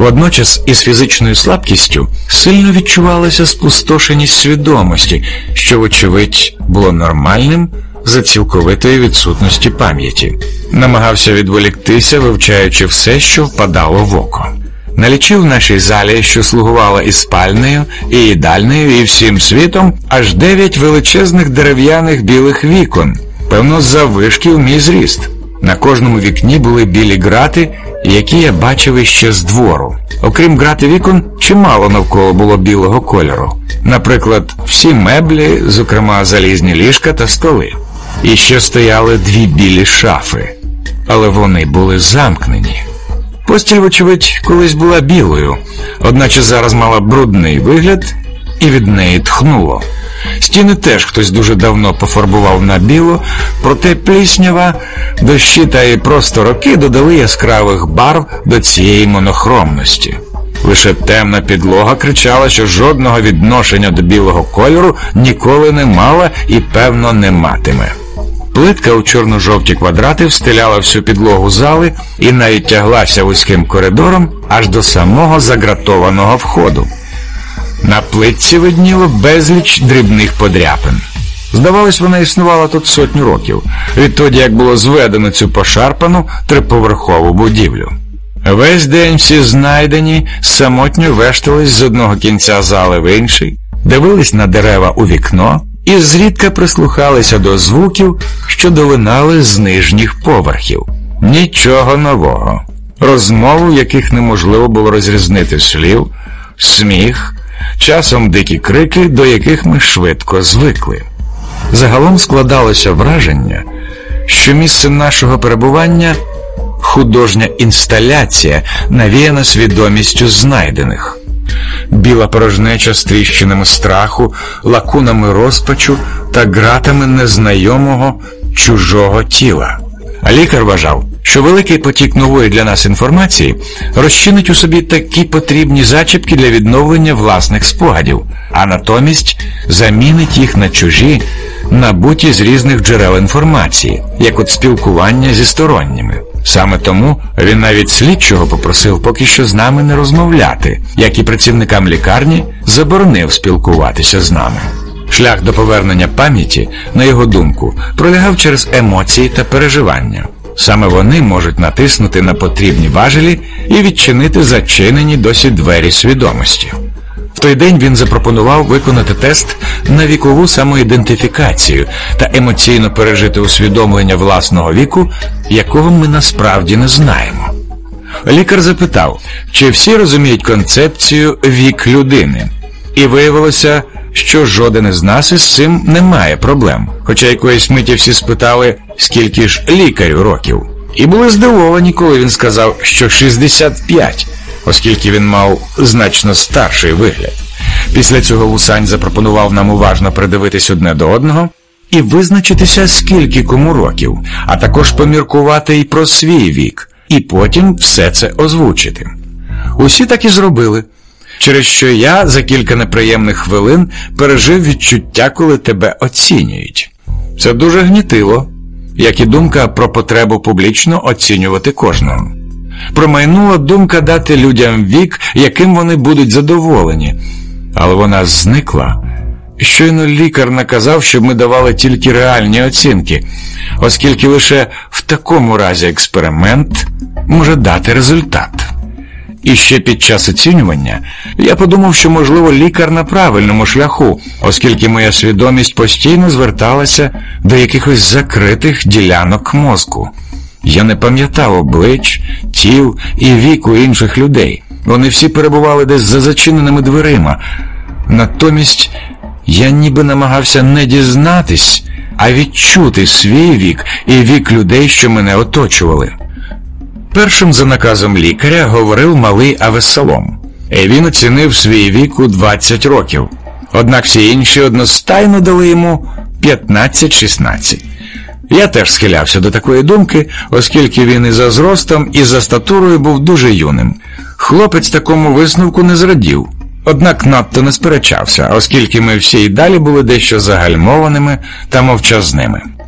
Водночас із фізичною слабкістю сильно відчувалася спустошеність свідомості, що, вочевидь, було нормальним за цілковитої відсутності пам'яті. Намагався відволіктися, вивчаючи все, що впадало в око. Налічив в нашій залі, що слугувала і спальнею, і їдальнею, і всім світом аж дев'ять величезних дерев'яних білих вікон, певно, за вишки в мій зріст. На кожному вікні були білі грати, які я бачив іще з двору. Окрім грати вікон, чимало навколо було білого кольору. Наприклад, всі меблі, зокрема залізні ліжка та столи. І ще стояли дві білі шафи, але вони були замкнені. Постіль, вочевидь, колись була білою, одначе зараз мала брудний вигляд і від неї тхнуло. Стіни теж хтось дуже давно пофарбував на біло, проте пліснява, дощі та й просто роки додали яскравих барв до цієї монохромності. Лише темна підлога кричала, що жодного відношення до білого кольору ніколи не мала і, певно, не матиме. Плитка у чорно-жовті квадрати встиляла всю підлогу зали і навіть тяглася вузьким коридором аж до самого загратованого входу. На плитці видніло безліч дрібних подряпин. Здавалось, вона існувала тут сотню років, відтоді як було зведено цю пошарпану триповерхову будівлю. Весь день всі знайдені самотньо вештались з одного кінця зали в інший, дивились на дерева у вікно і зрідка прислухалися до звуків, що долинали з нижніх поверхів. Нічого нового. Розмову, яких неможливо було розрізнити слів, сміх, часом дикі крики, до яких ми швидко звикли. Загалом складалося враження, що місцем нашого перебування художня інсталяція, навіяна свідомістю знайдених, біла порожнеча з тріщинами страху, лакунами розпачу та ґратами незнайомого чужого тіла. А лікар вважав, що великий потік нової для нас інформації розчинить у собі такі потрібні зачіпки для відновлення власних спогадів, а натомість замінить їх на чужі, набуті з різних джерел інформації, як от спілкування зі сторонніми. Саме тому він навіть слідчого попросив поки що з нами не розмовляти, як і працівникам лікарні заборонив спілкуватися з нами. Шлях до повернення пам'яті, на його думку, пролягав через емоції та переживання. Саме вони можуть натиснути на потрібні важелі і відчинити зачинені досі двері свідомості. В той день він запропонував виконати тест на вікову самоідентифікацію та емоційно пережити усвідомлення власного віку, якого ми насправді не знаємо. Лікар запитав, чи всі розуміють концепцію вік людини, і виявилося, що жоден із нас із цим не має проблем. Хоча якоїсь миті всі спитали, скільки ж лікарю років, і були здивовані, коли він сказав, що 65, оскільки він мав значно старший вигляд. Після цього Вусань запропонував нам уважно придивитись одне до одного і визначитися, скільки кому років, а також поміркувати і про свій вік, і потім все це озвучити. Усі так і зробили через що я за кілька неприємних хвилин пережив відчуття, коли тебе оцінюють. Це дуже гнітило, як і думка про потребу публічно оцінювати кожного. Промайнула думка дати людям вік, яким вони будуть задоволені, але вона зникла. Щойно лікар наказав, щоб ми давали тільки реальні оцінки, оскільки лише в такому разі експеримент може дати результат. І ще під час оцінювання я подумав, що, можливо, лікар на правильному шляху, оскільки моя свідомість постійно зверталася до якихось закритих ділянок мозку. Я не пам'ятав облич, тіл і віку інших людей. Вони всі перебували десь за зачиненими дверима. Натомість я ніби намагався не дізнатись, а відчути свій вік і вік людей, що мене оточували. Першим за наказом лікаря говорив малий Авесалом, і він оцінив свій вік у 20 років. Однак всі інші одностайно дали йому 15-16. Я теж схилявся до такої думки, оскільки він і за зростом, і за статурою був дуже юним. Хлопець такому висновку не зрадів, однак надто не сперечався, оскільки ми всі й далі були дещо загальмованими та мовчазними.